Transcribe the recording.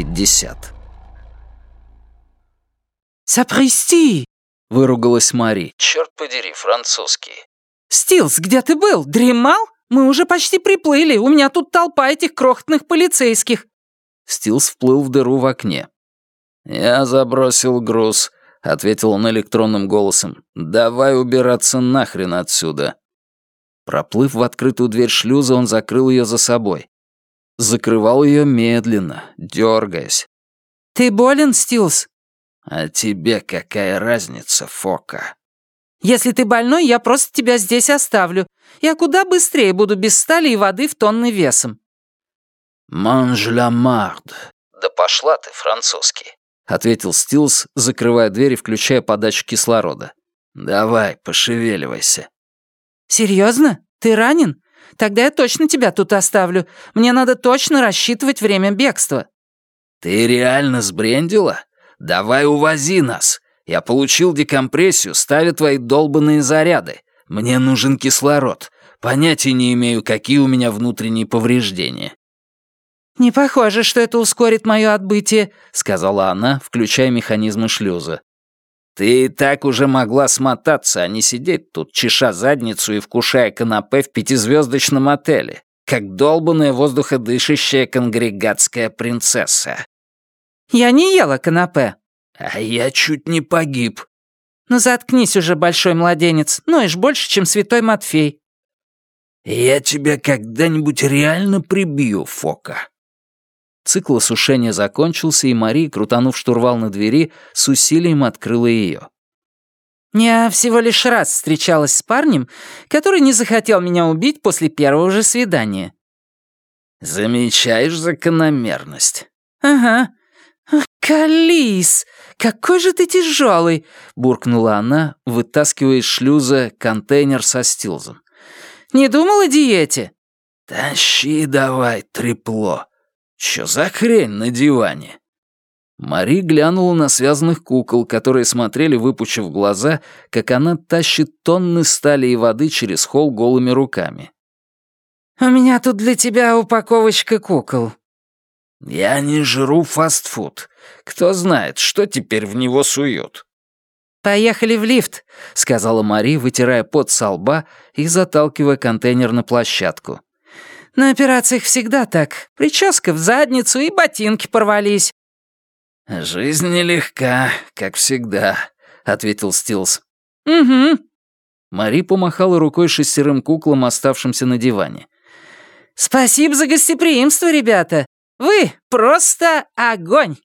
пятьдесят. «Сапристи!» — выругалась Мари. Черт подери, французский. «Стилс, где ты был? Дремал? Мы уже почти приплыли. У меня тут толпа этих крохотных полицейских». Стилс вплыл в дыру в окне. «Я забросил груз», — ответил он электронным голосом. «Давай убираться нахрен отсюда». Проплыв в открытую дверь шлюза, он закрыл ее за собой. Закрывал ее медленно, дергаясь. «Ты болен, Стилс?» «А тебе какая разница, Фока?» «Если ты больной, я просто тебя здесь оставлю. Я куда быстрее буду без стали и воды в тонны весом». «Манж ла мард». «Да пошла ты, французский», — ответил Стилс, закрывая дверь и включая подачу кислорода. «Давай, пошевеливайся». «Серьезно? Ты ранен? Тогда я точно тебя тут оставлю. Мне надо точно рассчитывать время бегства». «Ты реально сбрендила? Давай увози нас. Я получил декомпрессию, ставя твои долбанные заряды. Мне нужен кислород. Понятия не имею, какие у меня внутренние повреждения». «Не похоже, что это ускорит мое отбытие», — сказала она, включая механизмы шлюза. Ты и так уже могла смотаться, а не сидеть тут, чеша задницу и вкушая канапе в пятизвездочном отеле, как долбанная воздуходышащая конгрегатская принцесса. Я не ела канапе. А я чуть не погиб. Ну заткнись уже, большой младенец, ноешь больше, чем святой Матфей. Я тебя когда-нибудь реально прибью, Фока. Цикл осушения закончился, и Мари, крутанув штурвал на двери, с усилием открыла ее. «Я всего лишь раз встречалась с парнем, который не захотел меня убить после первого же свидания». «Замечаешь закономерность?» «Ага. Калис, какой же ты тяжелый!» — буркнула она, вытаскивая из шлюза контейнер со стилзом. «Не думал о диете?» «Тащи давай, трепло!» «Чё за хрень на диване?» Мари глянула на связанных кукол, которые смотрели, выпучив глаза, как она тащит тонны стали и воды через холл голыми руками. «У меня тут для тебя упаковочка кукол». «Я не жру фастфуд. Кто знает, что теперь в него суют». «Поехали в лифт», — сказала Мари, вытирая пот со лба и заталкивая контейнер на площадку. На операциях всегда так. Прическа в задницу и ботинки порвались». «Жизнь нелегка, как всегда», — ответил Стилс. «Угу». Мари помахала рукой шестерым куклам, оставшимся на диване. «Спасибо за гостеприимство, ребята. Вы просто огонь!»